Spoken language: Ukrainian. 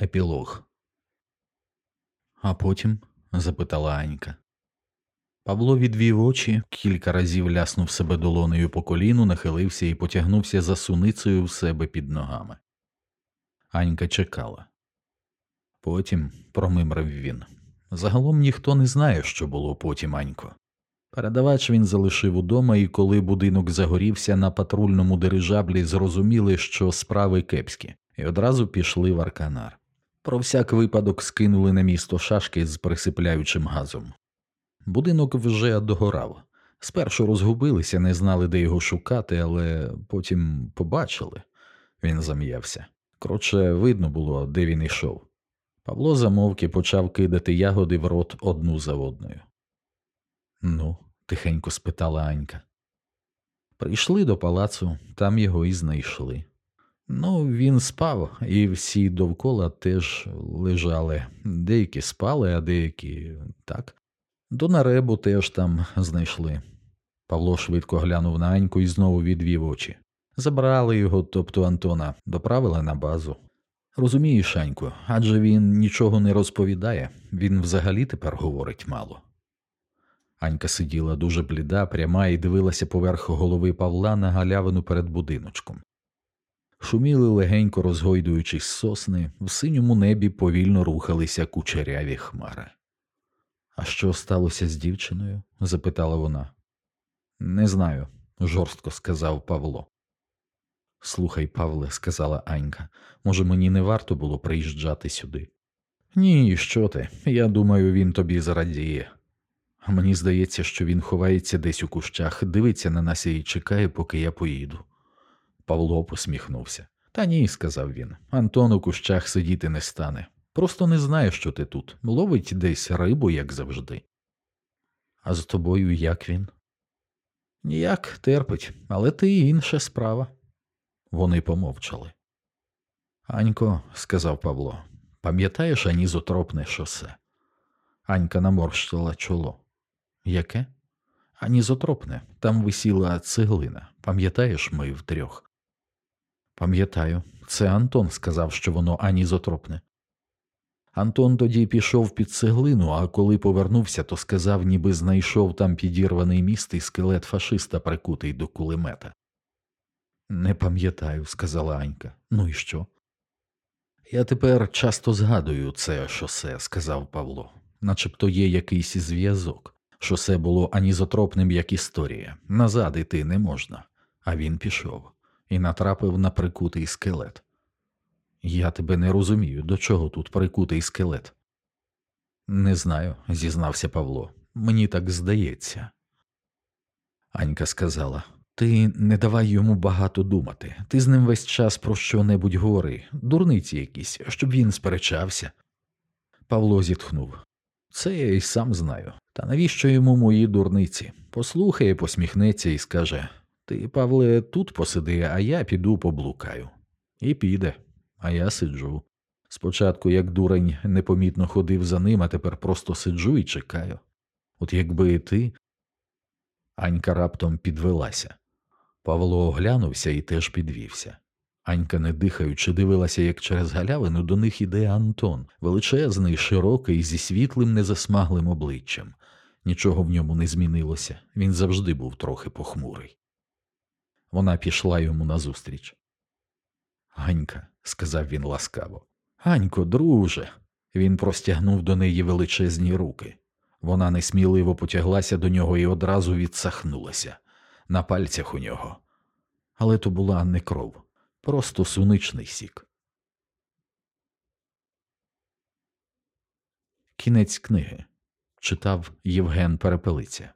Епілог. А потім? запитала Анька. Павло відвів очі, кілька разів ляснув себе долонею по коліну, нахилився і потягнувся за суницею в себе під ногами. Анька чекала. Потім промимрив він. Загалом ніхто не знає, що було потім, Анько. Передавач він залишив удома, і коли будинок загорівся на патрульному дирижаблі, зрозуміли, що справи кепські, і одразу пішли в арканар. Про всяк випадок скинули на місто шашки з присипляючим газом. Будинок вже догорав. Спершу розгубилися, не знали, де його шукати, але потім побачили. Він зам'явся. Коротше, видно було, де він ішов. Павло замовки почав кидати ягоди в рот одну за одною. Ну, тихенько спитала Анька. Прийшли до палацу, там його і знайшли. Ну, він спав, і всі довкола теж лежали. Деякі спали, а деякі так. До наребу теж там знайшли. Павло швидко глянув на Аньку і знову відвів очі. Забрали його, тобто Антона, доправили на базу. Розумієш, Аньку, адже він нічого не розповідає, він взагалі тепер говорить мало. Анька сиділа дуже бліда, пряма і дивилася поверх голови Павла на галявину перед будиночком. Шуміли легенько розгойдуючись сосни, в синьому небі повільно рухалися кучеряві хмари. А що сталося з дівчиною? запитала вона. Не знаю, жорстко сказав Павло. Слухай, Павле, сказала Анька, може, мені не варто було приїжджати сюди? Ні, що ти? Я думаю, він тобі зрадіє. Мені здається, що він ховається десь у кущах, дивиться на нас і чекає, поки я поїду. Павло посміхнувся. Та ні, сказав він. Антон у кущах сидіти не стане. Просто не знає, що ти тут. Ловить десь рибу, як завжди. А з тобою як він? Ніяк терпить, але ти інша справа. Вони помовчали. Анько, сказав Павло, пам'ятаєш анізотропне шосе? Анька наморщила чоло. Яке? Анізотропне. Там висіла цеглина. Пам'ятаєш ми втрьох? Пам'ятаю, це Антон сказав, що воно анізотропне. Антон тоді пішов під цеглину, а коли повернувся, то сказав, ніби знайшов там підірваний міст і скелет фашиста, прикутий до кулемета. Не пам'ятаю, сказала Анька. Ну і що? Я тепер часто згадую це шосе, сказав Павло, начебто є якийсь зв'язок. Шосе було анізотропним, як історія. Назад іти не можна. А він пішов і натрапив на прикутий скелет. Я тебе не розумію, до чого тут прикутий скелет. Не знаю, зізнався Павло. Мені так здається. Анька сказала ти не давай йому багато думати. Ти з ним весь час про що небудь говори, дурниці якісь, щоб він сперечався. Павло зітхнув. Це я й сам знаю. Та навіщо йому мої дурниці? Послухає, посміхнеться і скаже Ти, Павле, тут посиди, а я піду поблукаю. І піде, а я сиджу. Спочатку, як дурень, непомітно ходив за ним, а тепер просто сиджу і чекаю. От якби ти. Анька раптом підвелася. Павло оглянувся і теж підвівся. Анька, не дихаючи, дивилася, як через галявину до них іде Антон, величезний, широкий, зі світлим, незасмаглим обличчям. Нічого в ньому не змінилося, він завжди був трохи похмурий. Вона пішла йому назустріч. Ганька, сказав він ласкаво. Ганько, друже. Він простягнув до неї величезні руки. Вона несміливо потяглася до нього і одразу відсахнулася на пальцях у нього. Але то була не кров, просто суничний сік. Кінець книги читав Євген Перепелиця.